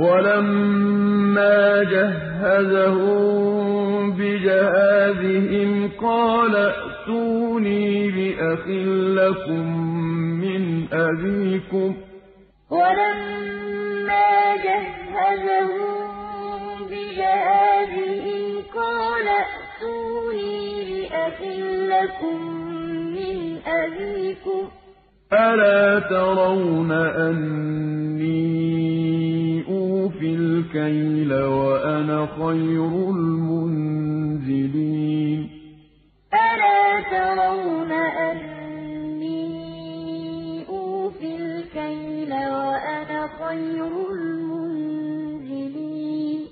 وَلَمَّا جَهَّزَهُم بِجَهَازِهِمْ قَالَ ائْتُونِي بِأَخٍ لَّكُم مِّنْ أَبِيكُمْ ۚ. وَلَمَّا جَهَّزَهُم بِجَهَازِهِمْ الكيل وأنا خير المنزلين. ألا ترون أني أوفي الكيل وأنا خير المنزلين؟